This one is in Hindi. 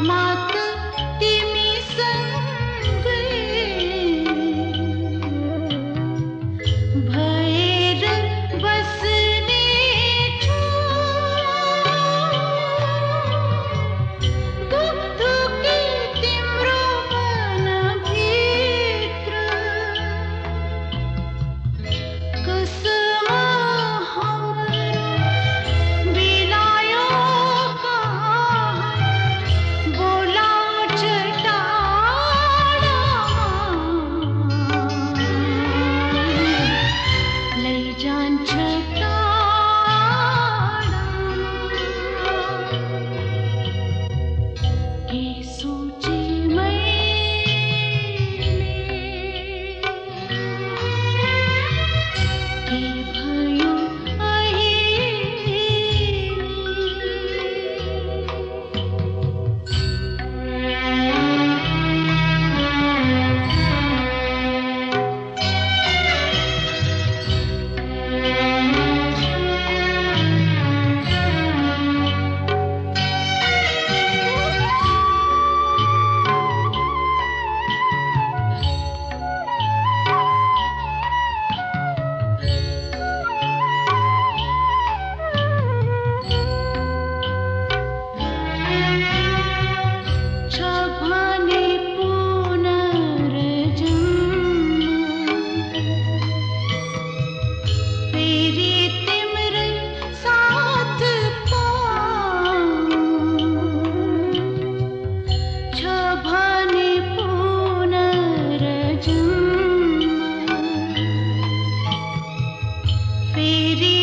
my मेरी